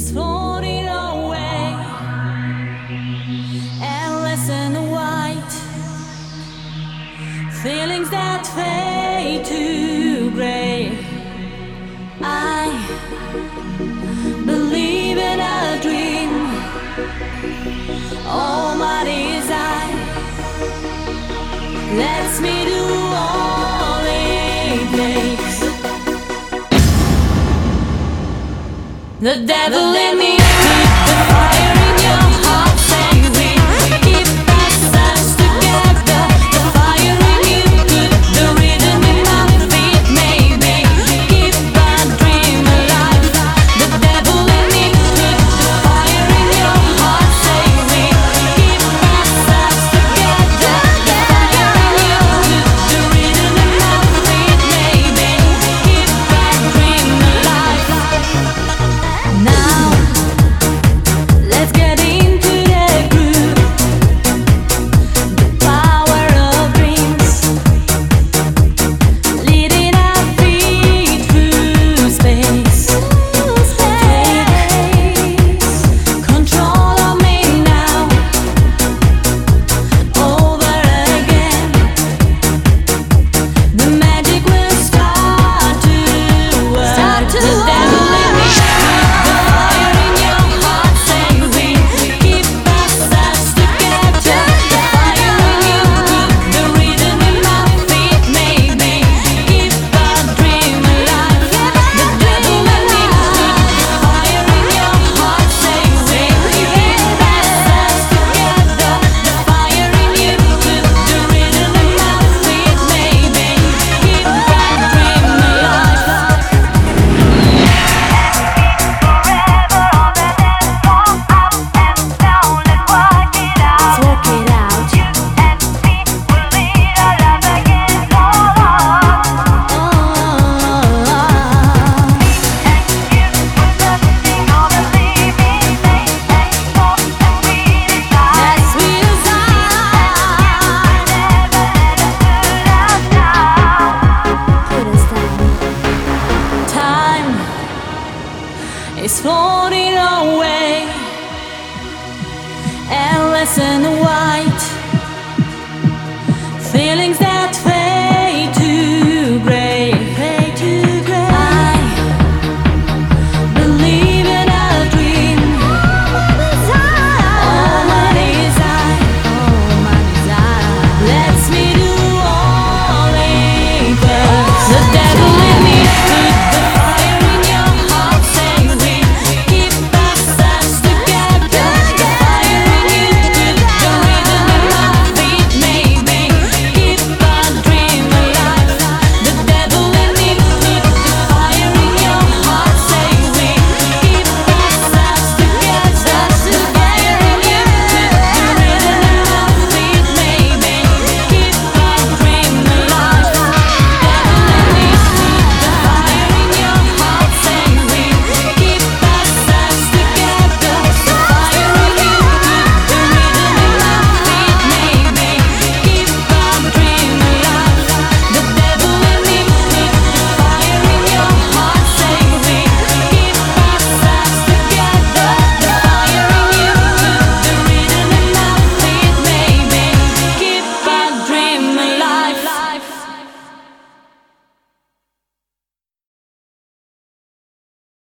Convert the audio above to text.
is floating away. Endless and white, feelings that fade to gray. I believe in a dream. Oh, Almighty is let me do. The devil in me, the fire is floating away, endless and wild.